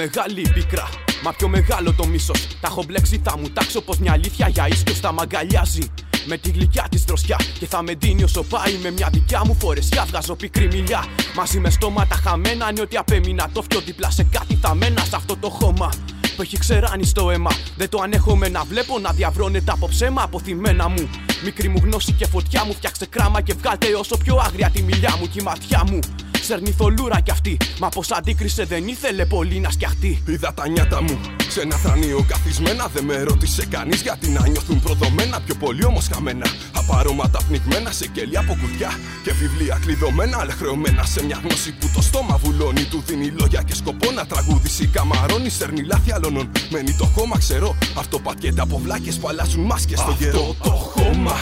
μεγάλη η πίκρα. Μα πιο μεγάλο το μίσος. Τα έχω μπλέξει, θα μου τάξω πως μια αλήθεια για ίσκιο τα μαγκαλιάζει. Με τη γλυκιά της δροσιά και θα με ντύνει όσο πάει με μια δικιά μου φορεσιά. Βγάζω πικρή μιλιά μαζί με στόματα χαμένα. Ναι, ότι απέμεινα το φιο δίπλα σε κάτι θα μένα σε αυτό το χώμα που έχει ξεράνει στο αίμα. Δεν το ανέχομαι να βλέπω να διαβρώνεται από ψέμα αποθυμένα μου. Μικρή μου γνώση και φωτιά μου, φτιάξτε κράμα και βγάλτε όσο πιο άγρια τη μιλιά μου και η ματιά μου. Σέρνει θολούρα κι αυτή. Μα πως αντίκρισε δεν ήθελε πολύ να σκιαχτεί. Είδα τα νιάτα μου σε ένα θρανίο καθισμένα. Δεν με ρώτησε κανείς γιατί να νιώθουν προδομένα. Πιο πολύ όμως χαμένα. Απαρώματα πνιγμένα σε κελιά από κουτιά. Και βιβλία κλειδωμένα, αλλά χρεωμένα σε μια γνώση που το στόμα βουλώνει. Του δίνει λόγια και σκοπό να τραγουδήσει. Καμαρώνει, σέρνει λάθη άλλων. Μένει το χώμα, ξέρω. Αυτό πατιέται από βλάκες που αλλάζουν μάσκες στο γερό. Αυτό το χώμα.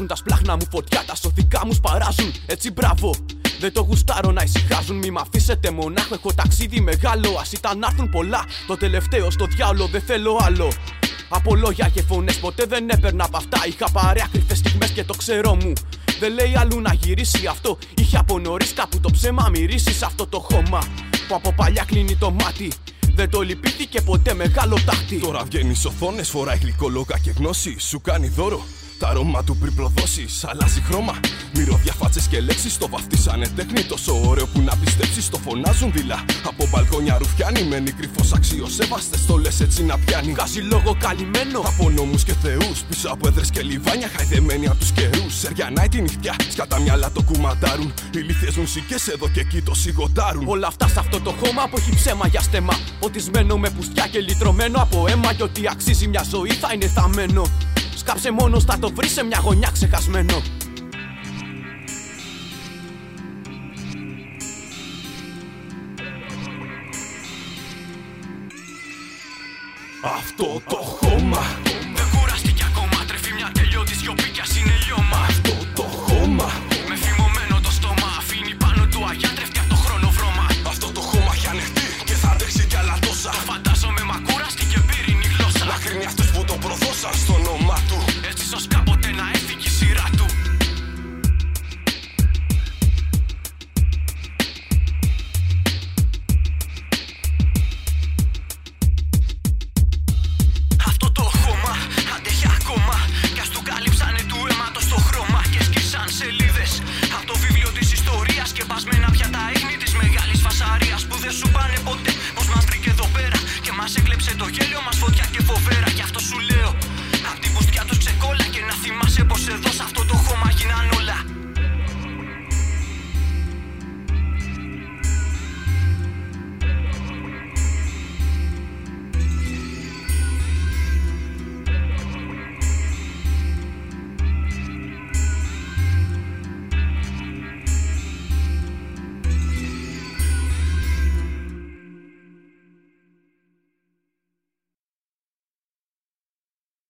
Βγάζουν τα σπλάχνα μου φωτιά, τα σωθικά μου σπαράζουν. Έτσι μπράβο. Δεν το γουστάρω να ησυχάζουν, μη μ' αφήσετε μονάχο. Έχω ταξίδι μεγάλο, ας ήταν να έρθουν πολλά. Το τελευταίο στο διάολο, δεν θέλω άλλο. Από λόγια και φωνές ποτέ δεν έπαιρνα από αυτά. Είχα παρέα κρυφέ στιγμές και το ξέρω μου. Δεν λέει αλλού να γυρίσει αυτό. Είχε από νωρίς κάπου το ψέμα μυρίσει σε αυτό το χώμα. Που από παλιά κλείνει το μάτι. Δεν το λυπήθηκε ποτέ μεγάλο τάχτη. Τώρα βγαίνεις οθόνες, φοράει γλυκολόγα και γνώση. Σου κάνει δώρο. Τα αρώμα του πριν προδώσει, αλλάζει χρώμα. Μυρωδιά φάτσες και λέξεις το βαφτίσανε τέχνη. Τόσο ωραίο που να πιστέψεις, το φωνάζουν δειλά. Από μπαλκόνια ρουφιάνει, μένει κρυφό αξιοσέβαστε. Το λες έτσι να πιάνει. Βγάζει λόγο καλυμμένο. Από νόμους και θεούς, πίσω από έδρες και λιβάνια, χαϊδεμένοι από τους καιρούς. Σεριανάει τη νυχτιά, σκατά μυαλά το κουμαντάρουν. Ηλίθιες μουσικές εδώ και εκεί το σιγοτάρουν. Όλα αυτά σε αυτό το χώμα που έχει ψέμα για στέμα. Ποτισμένο με πουστιά και λυτρωμένο από αίμα. Και ότι αξίζει μια ζωή θα είναι θαμένο. Σκάψε μόνος θα το βρεις σε μια γωνιά ξεχασμένο. Αυτό το χώμα Μας έκλεψε το γέλιο μας φωτιά και φοβέρα. Γι' αυτό σου λέω. Απ' την πουστιά τους